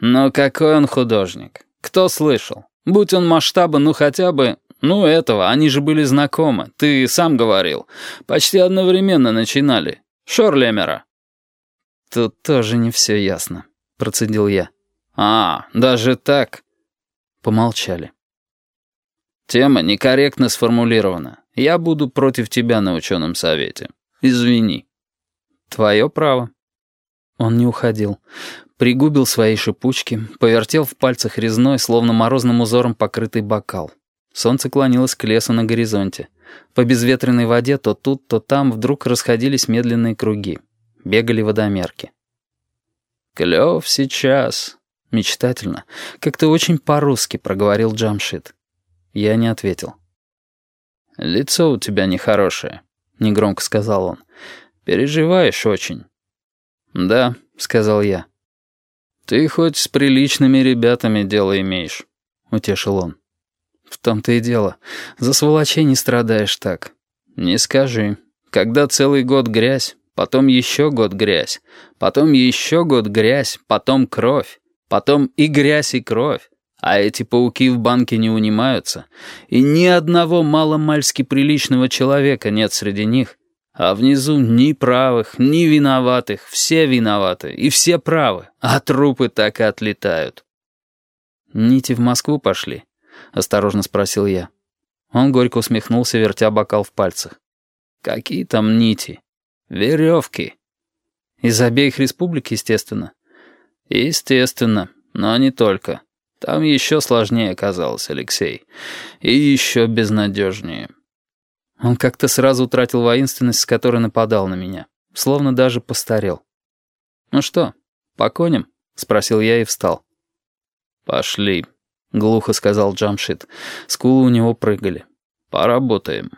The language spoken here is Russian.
Но какой он художник? Кто слышал? Будь он масштаба, ну хотя бы... Ну этого, они же были знакомы. Ты сам говорил. Почти одновременно начинали. Шорлемера. Тут тоже не все ясно, процедил я. А, даже так? Помолчали. Тема некорректно сформулирована. Я буду против тебя на ученом совете. Извини. Твое право. Он не уходил. Пригубил свои шипучки, повертел в пальцах резной, словно морозным узором покрытый бокал. Солнце клонилось к лесу на горизонте. По безветренной воде то тут, то там вдруг расходились медленные круги. Бегали водомерки. «Клёв сейчас», — мечтательно, как-то очень по-русски проговорил Джамшит. Я не ответил. «Лицо у тебя нехорошее», — негромко сказал он. «Переживаешь очень». «Да», — сказал я. «Ты хоть с приличными ребятами дело имеешь», — утешил он. «В том-то и дело. За сволочей не страдаешь так». «Не скажи. Когда целый год грязь, потом еще год грязь, потом еще год грязь, потом кровь, потом и грязь, и кровь, а эти пауки в банке не унимаются, и ни одного маломальски приличного человека нет среди них, а внизу ни правых, ни виноватых, все виноваты, и все правы, а трупы так и отлетают. «Нити в Москву пошли?» — осторожно спросил я. Он горько усмехнулся, вертя бокал в пальцах. «Какие там нити? Веревки». «Из обеих республик, естественно». «Естественно, но не только. Там еще сложнее оказалось, Алексей. И еще безнадежнее». Он как-то сразу утратил воинственность, с которой нападал на меня. Словно даже постарел. «Ну что, по коням?» — спросил я и встал. «Пошли», — глухо сказал Джамшит. Скулы у него прыгали. «Поработаем».